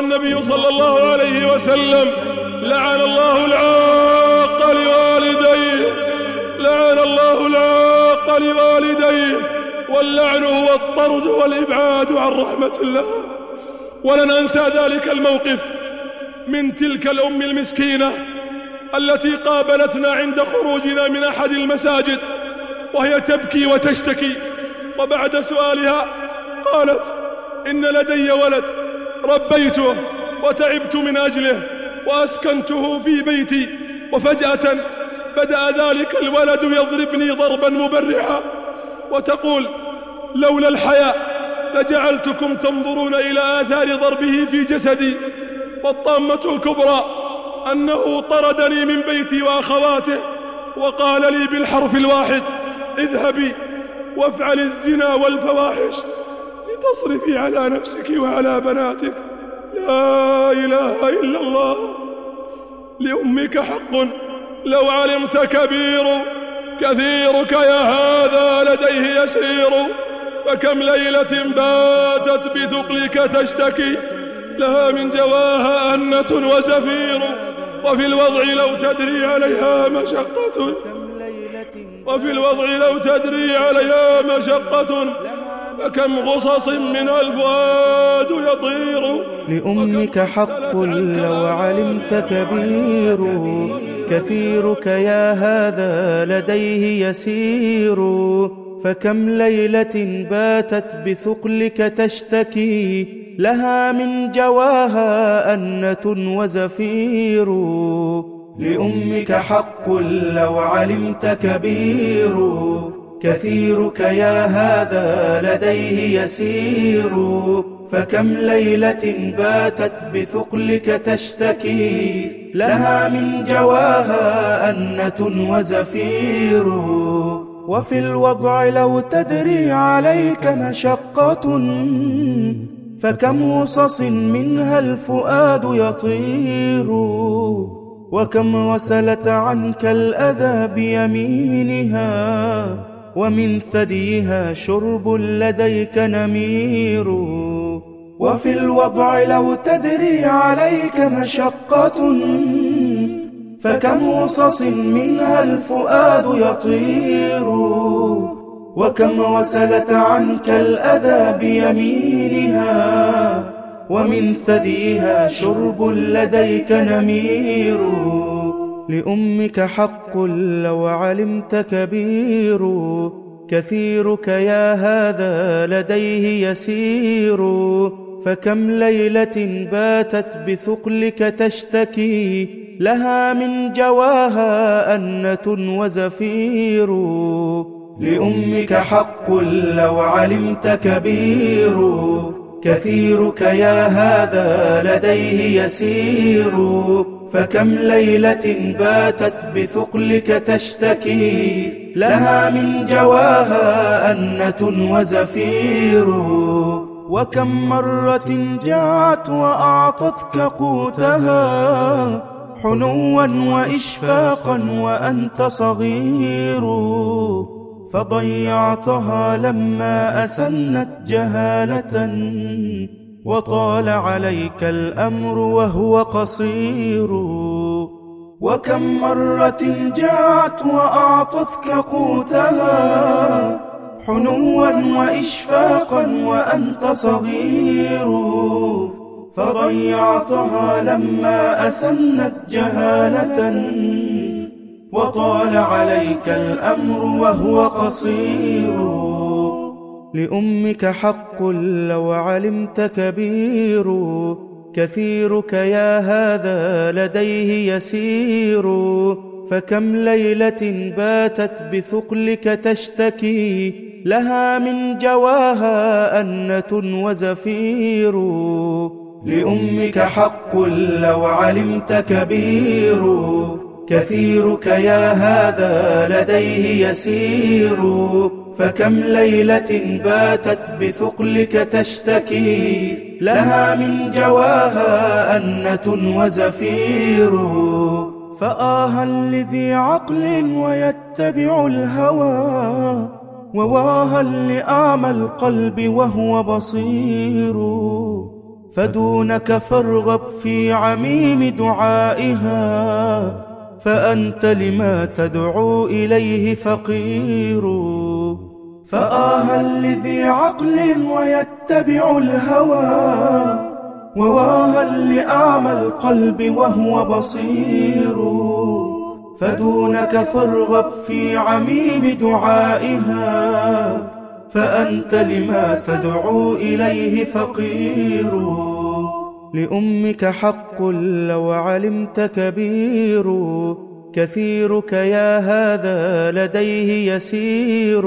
النبي صلى الله عليه وسلم لعن الله العاق لوالديه لعن الله العاق لوالديه واللعن هو الطرد والإبعاد عن رحمة الله. ولن أنسى ذلك الموقف من تلك الأم المسكينة التي قابلتنا عند خروجنا من أحد المساجد وهي تبكي وتشتكي. وبعد سؤالها قالت إن لدي ولد. ربيته وتعبت من أجله وأسكنته في بيتي وفجأة بدأ ذلك الولد يضربني ضربا مبرحا وتقول لولا الحياء لجعلتكم تنظرون إلى آثار ضربه في جسدي والطامة الكبرى أنه طردني من بيتي وأخواته وقال لي بالحرف الواحد اذهبي وافعل الزنا والفواحش لتصرفي على نفسك وعلى بناتك. لا إله إلا الله. لأمك حق. لو علمت كبير كثيرك يا هذا لديه يسير. فكم ليلة باتت بثقلك تشتكي. لها من جواها أنة وزفير. وفي الوضع لو تدري عليها مشقة. وفي الوضع لو تدري عليها مشقة. فكم غصص منها الفؤاد يطير. لأمك حق لو علمت كبير. كثيرك يا هذا لديه يسير. فكم ليلة باتت بثقلك تشتكي. لها من جواها أنة وزفير. لأمك حق لو علمت كبير. كثيرك يا هذا لديه يسير فكم ليلة باتت بثقلك تشتكي لها من جواها أنة وزفير. وفي الوضع لو تدري عليك مشقة فكم وصص منها الفؤاد يطير. وكم وسلت عنك الأذى بيمينها ومن ثديها شرب لديك نمير. وفي الوضع لو تدري عليك مشقة فكم وصص منها الفؤاد يطير. وكم وسلت عنك الأذى بيمينها. ومن ثديها شرب لديك نمير. لأمك حق لو علمت كبير كثيرك يا هذا لديه يسير. فكم ليلة باتت بثقلك تشتكي لها من جواها أنة وزفير. لأمك حق لو علمت كبير كثيرك يا هذا لديه يسير فكم ليلة باتت بثقلك تشتكي لها من جواها أنة وزفير. وكم مرة جاءت وأعطتك قوتها حنوا وإشفاقا وأنت صغير. فضيعتها لما أسنت جهالة وطال عليك الأمر وهو قصير. وكم مرة جاءت وأعطتك قوتها حنوا وإشفاقا وأنت صغير. فضيعتها لما أسنت جهالة وطال عليك الأمر وهو قصير. لأمك حق لو علمت كبير. كثيرك يا هذا لديه يسير. فكم ليلة باتت بثقلك تشتكي. لها من جواها أنة وزفير. لأمك حق لو علمت كبير. كثيرك يا هذا لديه يسير فكم ليلة باتت بثقلك تشتكي لها من جواها أنة وزفير. فآها لذي عقل ويتبع الهوى وواها لأعمى القلب وهو بصير. فدونك فارغب في عميم دعائها فأنت لما تدعو إليه فقير. فآها لذي عقل ويتبع الهوى وواها لأعمى القلب وهو بصير. فدونك فارغب في عميم دعائها فأنت لما تدعو إليه فقير. لأمك حق لو علمت كبير. كثيرك يا هذا لديه يسير.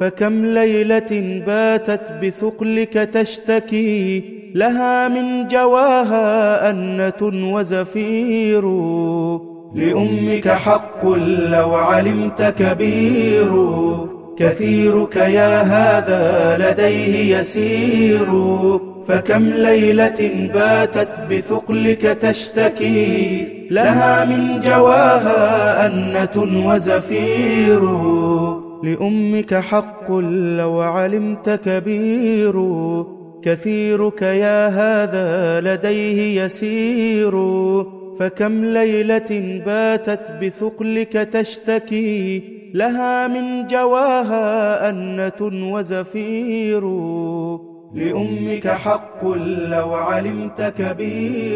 فكم ليلة باتت بثقلك تشتكي. لها من جواها أنة وزفير. لأمك حق لو علمت كبير. كثيرك يا هذا لديه يسير فكم ليلة باتت بثقلك تشتكي لها من جواها أنة وزفير. لأمك حق لو علمت كبير كثيرك يا هذا لديه يسير فكم ليلة باتت بثقلك تشتكي لها من جواها أنة وزفير. لأمك حق لو علمت كبير.